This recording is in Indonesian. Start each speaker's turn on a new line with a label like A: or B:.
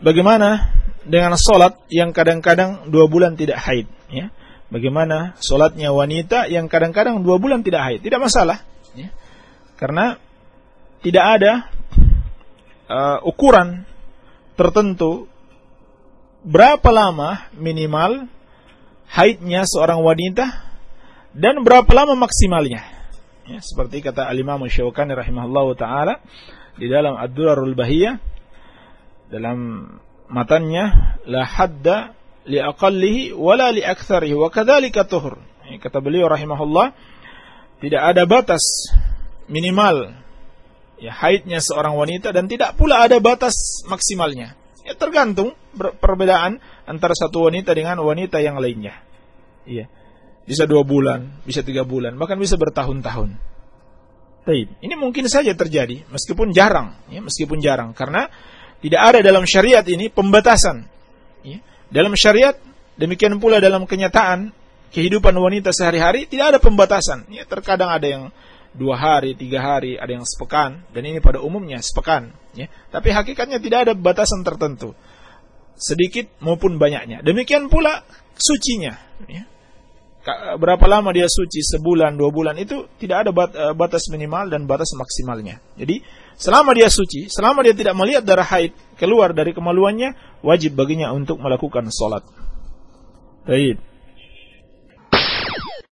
A: Bagaimana dengan solat yang kadang-kadang dua bulan tidak haid? Ya? Bagaimana solatnya wanita yang kadang-kadang dua bulan tidak haid? Tidak masalah, ya? karena tidak ada uh, ukuran tertentu berapa lama minimal haidnya seorang wanita dan berapa lama maksimalnya. Ya, seperti kata Al-Imam Syaukani rahimahullah taala di dalam Ad-Durarul Bahiyah dalam matanya la hadda li aqallihi wala li aktsarihi wa kadzalika tuhur. Kata beliau rahimahullah tidak ada batas minimal ya haidnya seorang wanita dan tidak pula ada batas maksimalnya. Ya tergantung perbedaan antara satu wanita dengan wanita yang lainnya. Iya. Bisa dua bulan, bisa tiga bulan, bahkan bisa bertahun-tahun. Ini mungkin saja terjadi, meskipun jarang, ya, meskipun jarang, karena tidak ada dalam syariat ini pembatasan. Ya. Dalam syariat, demikian pula dalam kenyataan kehidupan wanita sehari-hari tidak ada pembatasan. Ya, terkadang ada yang dua hari, tiga hari, ada yang sepekan, dan ini pada umumnya sepekan. Ya. Tapi hakikatnya tidak ada batasan tertentu, sedikit maupun banyaknya. Demikian pula sucinya. Ya. Berapa lama dia suci, sebulan, dua bulan, itu tidak ada eh, batas minimal dan batas maksimalnya. Jadi Selama dia suci, selama dia tidak melihat darah haid keluar dari kemaluannya, wajib baginya untuk melakukan sholat. Baik.